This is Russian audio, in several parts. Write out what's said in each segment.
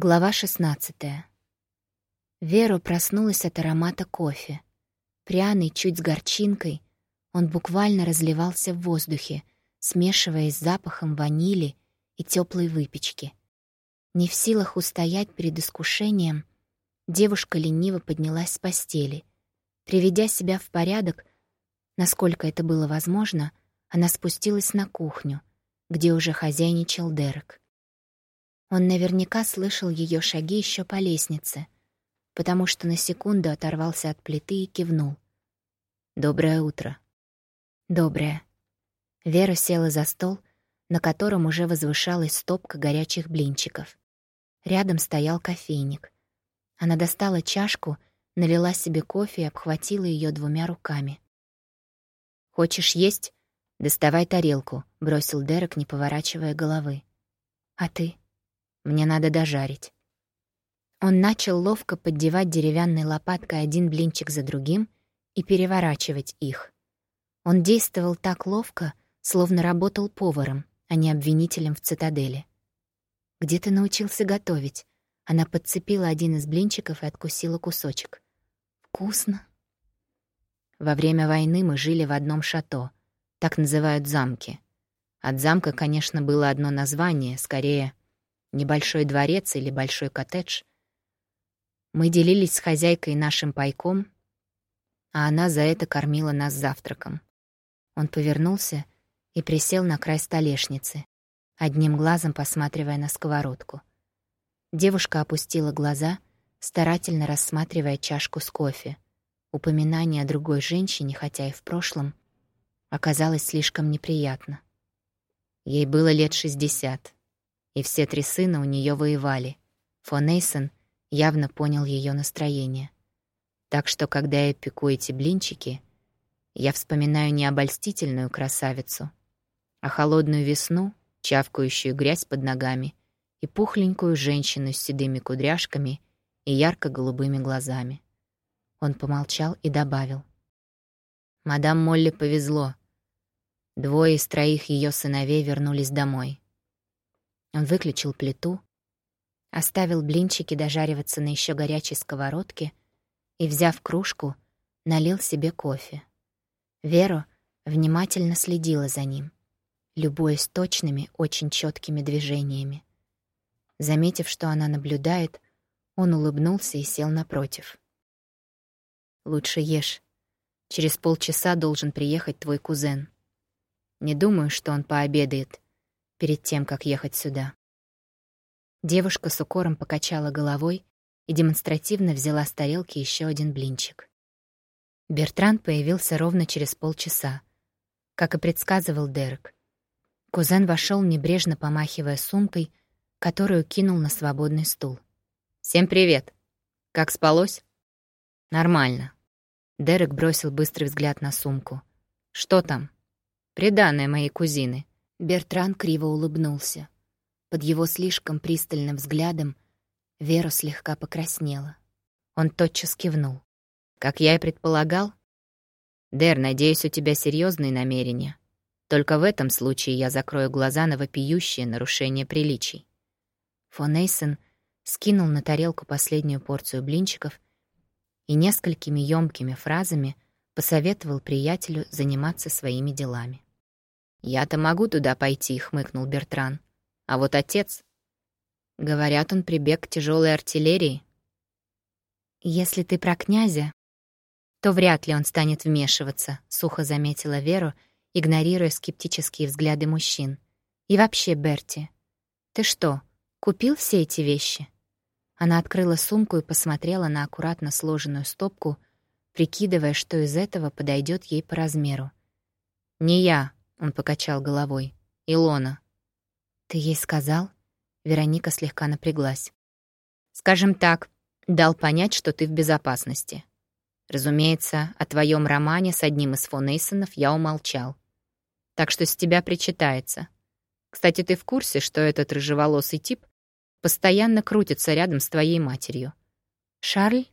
Глава 16. Вера проснулась от аромата кофе. Пряный, чуть с горчинкой, он буквально разливался в воздухе, смешиваясь с запахом ванили и теплой выпечки. Не в силах устоять перед искушением, девушка лениво поднялась с постели. Приведя себя в порядок, насколько это было возможно, она спустилась на кухню, где уже хозяйничал Дерек. Он наверняка слышал ее шаги еще по лестнице, потому что на секунду оторвался от плиты и кивнул. «Доброе утро». «Доброе». Вера села за стол, на котором уже возвышалась стопка горячих блинчиков. Рядом стоял кофейник. Она достала чашку, налила себе кофе и обхватила ее двумя руками. «Хочешь есть? Доставай тарелку», — бросил Дерек, не поворачивая головы. «А ты?» Мне надо дожарить. Он начал ловко поддевать деревянной лопаткой один блинчик за другим и переворачивать их. Он действовал так ловко, словно работал поваром, а не обвинителем в цитадели. «Где ты научился готовить?» Она подцепила один из блинчиков и откусила кусочек. «Вкусно». Во время войны мы жили в одном шато. Так называют замки. От замка, конечно, было одно название, скорее небольшой дворец или большой коттедж. Мы делились с хозяйкой нашим пайком, а она за это кормила нас завтраком. Он повернулся и присел на край столешницы, одним глазом посматривая на сковородку. Девушка опустила глаза, старательно рассматривая чашку с кофе. Упоминание о другой женщине, хотя и в прошлом, оказалось слишком неприятно. Ей было лет шестьдесят и все три сына у нее воевали. Фон Эйсон явно понял ее настроение. Так что, когда я пеку эти блинчики, я вспоминаю не обольстительную красавицу, а холодную весну, чавкающую грязь под ногами и пухленькую женщину с седыми кудряшками и ярко-голубыми глазами. Он помолчал и добавил. Мадам Молли повезло. Двое из троих ее сыновей вернулись домой. Он выключил плиту, оставил блинчики дожариваться на еще горячей сковородке и, взяв кружку, налил себе кофе. Вера внимательно следила за ним, любуясь точными, очень четкими движениями. Заметив, что она наблюдает, он улыбнулся и сел напротив. «Лучше ешь. Через полчаса должен приехать твой кузен. Не думаю, что он пообедает перед тем, как ехать сюда. Девушка с укором покачала головой и демонстративно взяла с тарелки еще один блинчик. Бертран появился ровно через полчаса, как и предсказывал Дерек. Кузен вошел, небрежно помахивая сумкой, которую кинул на свободный стул. «Всем привет! Как спалось?» «Нормально». Дерек бросил быстрый взгляд на сумку. «Что там?» «Приданное моей кузины. Бертран криво улыбнулся. Под его слишком пристальным взглядом Вера слегка покраснела. Он тотчас кивнул. «Как я и предполагал?» «Дэр, надеюсь, у тебя серьезные намерения. Только в этом случае я закрою глаза на вопиющее нарушение приличий». Фон Эйсон скинул на тарелку последнюю порцию блинчиков и несколькими ёмкими фразами посоветовал приятелю заниматься своими делами. «Я-то могу туда пойти», — хмыкнул Бертран. «А вот отец...» Говорят, он прибег к тяжелой артиллерии. «Если ты про князя, то вряд ли он станет вмешиваться», — сухо заметила Веру, игнорируя скептические взгляды мужчин. «И вообще, Берти, ты что, купил все эти вещи?» Она открыла сумку и посмотрела на аккуратно сложенную стопку, прикидывая, что из этого подойдет ей по размеру. «Не я», он покачал головой. «Илона». «Ты ей сказал?» Вероника слегка напряглась. «Скажем так, дал понять, что ты в безопасности. Разумеется, о твоем романе с одним из фон Эйсонов я умолчал. Так что с тебя причитается. Кстати, ты в курсе, что этот рыжеволосый тип постоянно крутится рядом с твоей матерью?» «Шарль?»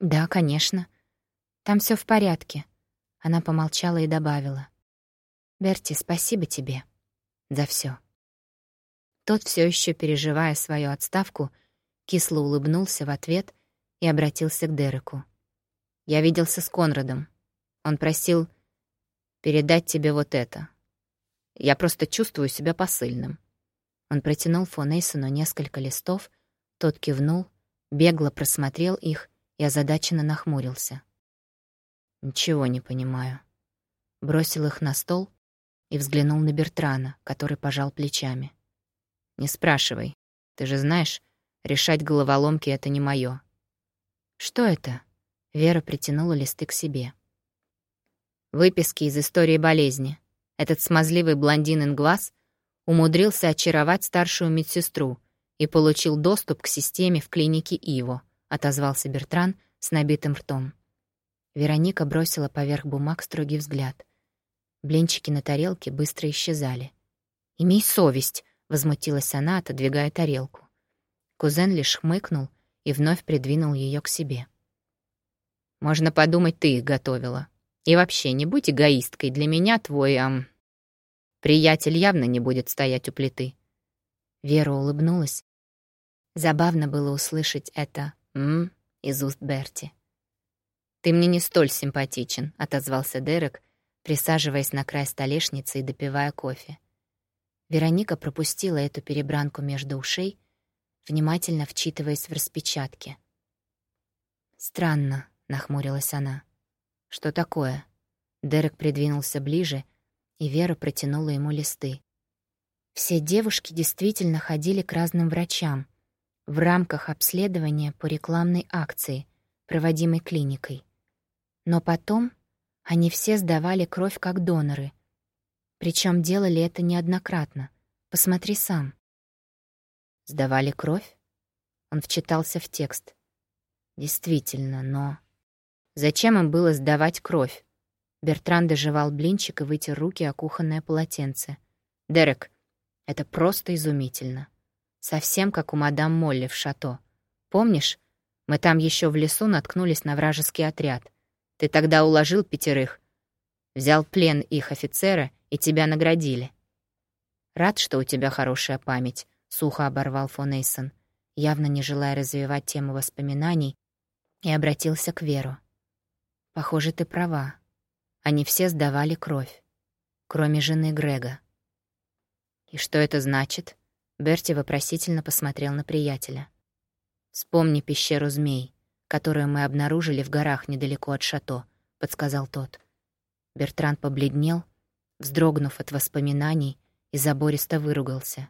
«Да, конечно. Там все в порядке». Она помолчала и добавила. Берти, спасибо тебе за все. Тот, все еще переживая свою отставку, кисло улыбнулся в ответ и обратился к Дереку. «Я виделся с Конрадом. Он просил передать тебе вот это. Я просто чувствую себя посыльным». Он протянул фон Эйсону несколько листов, тот кивнул, бегло просмотрел их и озадаченно нахмурился. «Ничего не понимаю». Бросил их на стол и взглянул на Бертрана, который пожал плечами. «Не спрашивай. Ты же знаешь, решать головоломки — это не моё». «Что это?» — Вера притянула листы к себе. «Выписки из истории болезни. Этот смазливый блондин Инглас умудрился очаровать старшую медсестру и получил доступ к системе в клинике Иво», — отозвался Бертран с набитым ртом. Вероника бросила поверх бумаг строгий взгляд. Блинчики на тарелке быстро исчезали. «Имей совесть!» — возмутилась она, отодвигая тарелку. Кузен лишь хмыкнул и вновь придвинул ее к себе. «Можно подумать, ты их готовила. И вообще, не будь эгоисткой. Для меня твой, ам... Приятель явно не будет стоять у плиты». Вера улыбнулась. Забавно было услышать это «м» из уст Берти. «Ты мне не столь симпатичен», — отозвался Дерек, присаживаясь на край столешницы и допивая кофе. Вероника пропустила эту перебранку между ушей, внимательно вчитываясь в распечатки. «Странно», — нахмурилась она. «Что такое?» Дерек придвинулся ближе, и Вера протянула ему листы. Все девушки действительно ходили к разным врачам в рамках обследования по рекламной акции, проводимой клиникой. Но потом они все сдавали кровь как доноры. Причем делали это неоднократно. Посмотри сам. Сдавали кровь? Он вчитался в текст. Действительно, но... Зачем им было сдавать кровь? Бертран доживал блинчик и вытер руки о кухонное полотенце. «Дерек, это просто изумительно. Совсем как у мадам Молли в шато. Помнишь, мы там еще в лесу наткнулись на вражеский отряд. Ты тогда уложил пятерых, взял плен их офицера, и тебя наградили. Рад, что у тебя хорошая память, — сухо оборвал фон Эйсон, явно не желая развивать тему воспоминаний, и обратился к Веру. Похоже, ты права. Они все сдавали кровь, кроме жены Грега. И что это значит? Берти вопросительно посмотрел на приятеля. Вспомни пещеру змей которую мы обнаружили в горах недалеко от шато», — подсказал тот. Бертран побледнел, вздрогнув от воспоминаний, и забористо выругался.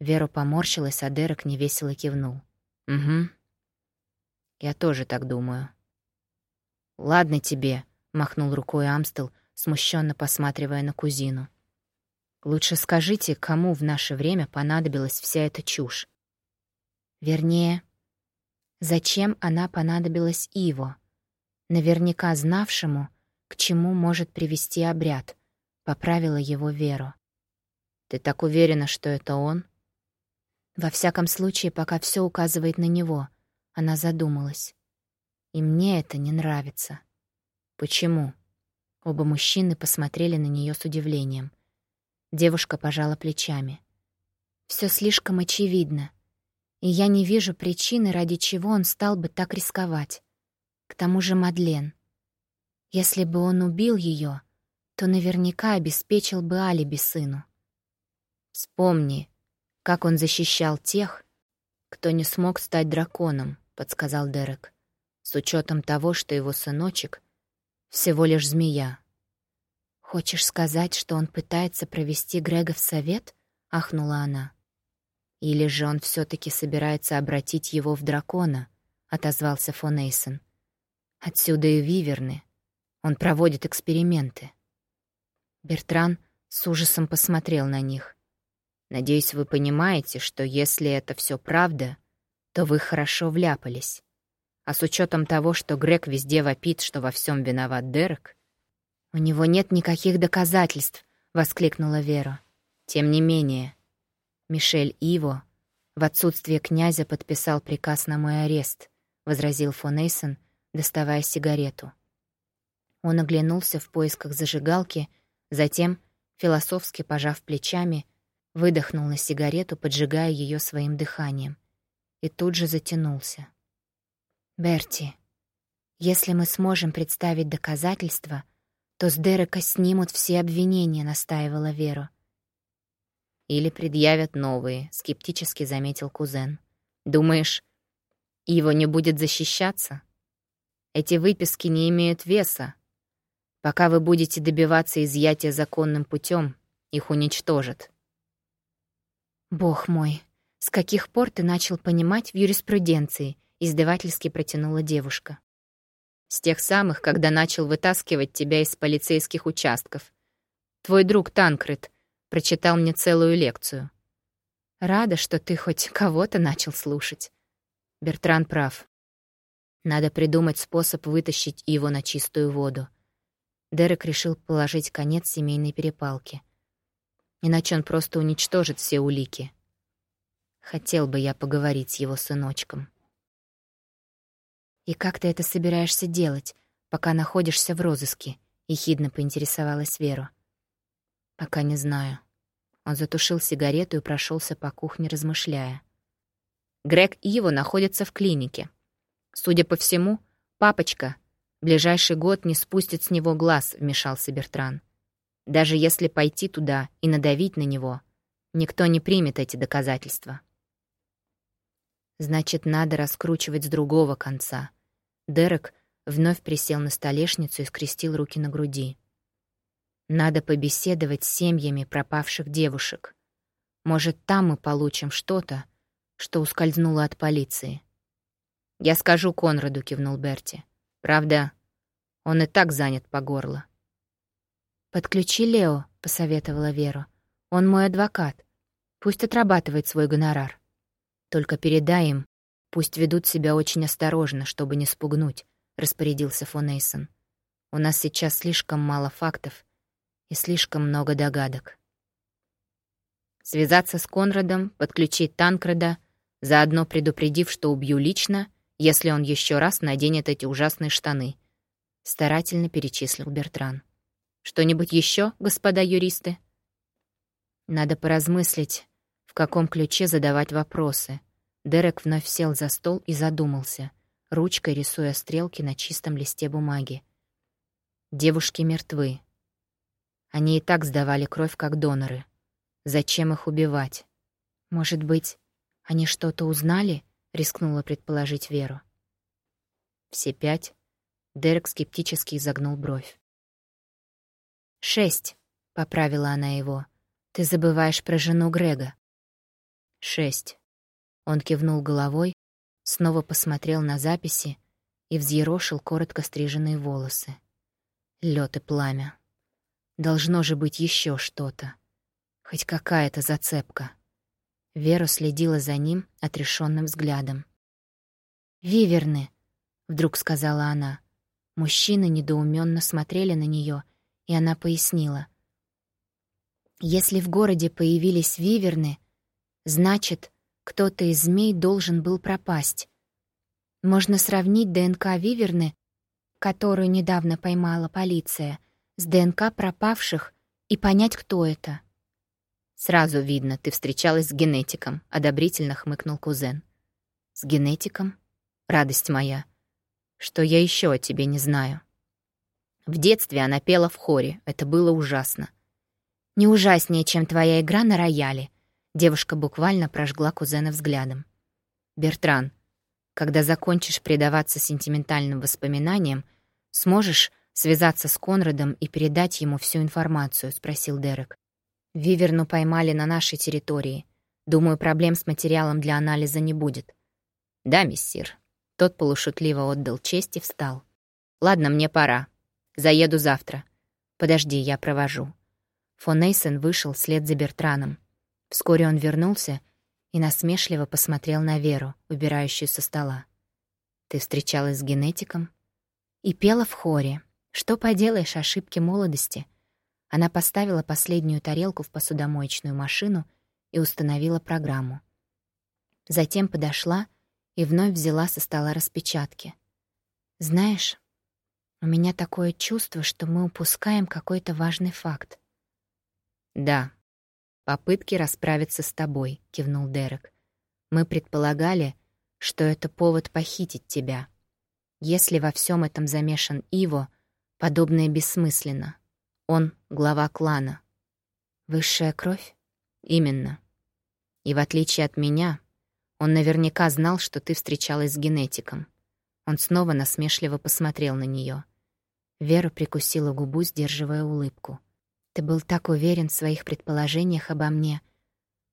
Вера поморщилась, а Дерек невесело кивнул. «Угу. Я тоже так думаю». «Ладно тебе», — махнул рукой Амстел, смущенно посматривая на кузину. «Лучше скажите, кому в наше время понадобилась вся эта чушь?» «Вернее, Зачем она понадобилась Иво? Наверняка знавшему, к чему может привести обряд, поправила его Веру. «Ты так уверена, что это он?» Во всяком случае, пока все указывает на него, она задумалась. И мне это не нравится. Почему? Оба мужчины посмотрели на нее с удивлением. Девушка пожала плечами. Все слишком очевидно и я не вижу причины, ради чего он стал бы так рисковать. К тому же Мадлен. Если бы он убил ее, то наверняка обеспечил бы алиби сыну. «Вспомни, как он защищал тех, кто не смог стать драконом», — подсказал Дерек, с учетом того, что его сыночек — всего лишь змея. «Хочешь сказать, что он пытается провести Грега в совет?» — ахнула она. «Или же он все таки собирается обратить его в дракона?» — отозвался фон Эйсон. «Отсюда и виверны. Он проводит эксперименты». Бертран с ужасом посмотрел на них. «Надеюсь, вы понимаете, что если это все правда, то вы хорошо вляпались. А с учетом того, что Грег везде вопит, что во всем виноват Дерек...» «У него нет никаких доказательств», — воскликнула Вера. «Тем не менее, Мишель Иво в отсутствие князя подписал приказ на мой арест, возразил фон Эйсон, доставая сигарету. Он оглянулся в поисках зажигалки, затем, философски пожав плечами, выдохнул на сигарету, поджигая ее своим дыханием, и тут же затянулся. «Берти, если мы сможем представить доказательства, то с Дерека снимут все обвинения», — настаивала Вера. «Или предъявят новые», — скептически заметил кузен. «Думаешь, его не будет защищаться? Эти выписки не имеют веса. Пока вы будете добиваться изъятия законным путем, их уничтожат». «Бог мой, с каких пор ты начал понимать в юриспруденции?» — издевательски протянула девушка. «С тех самых, когда начал вытаскивать тебя из полицейских участков. Твой друг Танкред прочитал мне целую лекцию. Рада, что ты хоть кого-то начал слушать. Бертран прав. Надо придумать способ вытащить его на чистую воду. Дерек решил положить конец семейной перепалке. Иначе он просто уничтожит все улики. Хотел бы я поговорить с его сыночком. «И как ты это собираешься делать, пока находишься в розыске?» — ехидно поинтересовалась Вера. «Пока не знаю». Он затушил сигарету и прошелся по кухне, размышляя. Грег и его находятся в клинике. Судя по всему, папочка ближайший год не спустит с него глаз, вмешался Бертран. Даже если пойти туда и надавить на него, никто не примет эти доказательства. Значит, надо раскручивать с другого конца. Дерек вновь присел на столешницу и скрестил руки на груди. Надо побеседовать с семьями пропавших девушек. Может, там мы получим что-то, что ускользнуло от полиции. «Я скажу Конраду», — кивнул Берти. «Правда, он и так занят по горло». «Подключи Лео», — посоветовала Вера. «Он мой адвокат. Пусть отрабатывает свой гонорар. Только передай им, пусть ведут себя очень осторожно, чтобы не спугнуть», — распорядился фон Эйсон. «У нас сейчас слишком мало фактов, и слишком много догадок. Связаться с Конрадом, подключить Танкреда, заодно предупредив, что убью лично, если он еще раз наденет эти ужасные штаны. Старательно перечислил Бертран. Что-нибудь еще, господа юристы? Надо поразмыслить, в каком ключе задавать вопросы. Дерек вновь сел за стол и задумался, ручкой рисуя стрелки на чистом листе бумаги. Девушки мертвы. Они и так сдавали кровь как доноры. Зачем их убивать? Может быть, они что-то узнали? Рискнула предположить Веру. Все пять. Дерек скептически изогнул бровь. «Шесть», — поправила она его. «Ты забываешь про жену Грега». «Шесть». Он кивнул головой, снова посмотрел на записи и взъерошил коротко стриженные волосы. Лед и пламя. Должно же быть еще что-то. Хоть какая-то зацепка. Вера следила за ним отрешенным взглядом. «Виверны», — вдруг сказала она. Мужчины недоуменно смотрели на нее, и она пояснила. «Если в городе появились виверны, значит, кто-то из змей должен был пропасть. Можно сравнить ДНК виверны, которую недавно поймала полиция, с ДНК пропавших и понять, кто это. «Сразу видно, ты встречалась с генетиком», — одобрительно хмыкнул кузен. «С генетиком? Радость моя. Что я еще о тебе не знаю?» В детстве она пела в хоре, это было ужасно. «Не ужаснее, чем твоя игра на рояле», — девушка буквально прожгла кузена взглядом. «Бертран, когда закончишь предаваться сентиментальным воспоминаниям, сможешь связаться с Конрадом и передать ему всю информацию?» — спросил Дерек. «Виверну поймали на нашей территории. Думаю, проблем с материалом для анализа не будет». «Да, миссир». Тот полушутливо отдал честь и встал. «Ладно, мне пора. Заеду завтра. Подожди, я провожу». Фон Эйсен вышел вслед за Бертраном. Вскоре он вернулся и насмешливо посмотрел на Веру, убирающую со стола. «Ты встречалась с генетиком?» «И пела в хоре», что поделаешь, ошибки молодости. Она поставила последнюю тарелку в посудомоечную машину и установила программу. Затем подошла и вновь взяла со стола распечатки. «Знаешь, у меня такое чувство, что мы упускаем какой-то важный факт». «Да, попытки расправиться с тобой», — кивнул Дерек. «Мы предполагали, что это повод похитить тебя. Если во всем этом замешан Иво, подобное бессмысленно. Он — глава клана. Высшая кровь? Именно. И в отличие от меня, он наверняка знал, что ты встречалась с генетиком. Он снова насмешливо посмотрел на нее. Вера прикусила губу, сдерживая улыбку. «Ты был так уверен в своих предположениях обо мне,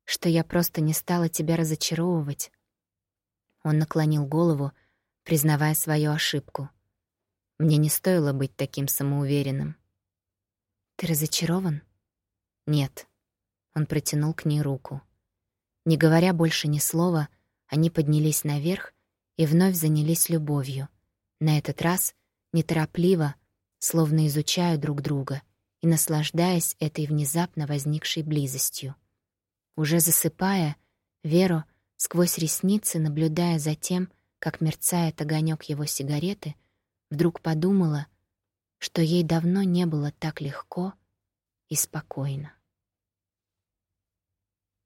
что я просто не стала тебя разочаровывать». Он наклонил голову, признавая свою ошибку. «Мне не стоило быть таким самоуверенным». «Ты разочарован?» «Нет». Он протянул к ней руку. Не говоря больше ни слова, они поднялись наверх и вновь занялись любовью. На этот раз неторопливо, словно изучая друг друга и наслаждаясь этой внезапно возникшей близостью. Уже засыпая, Веру, сквозь ресницы, наблюдая за тем, как мерцает огонек его сигареты, вдруг подумала, что ей давно не было так легко и спокойно.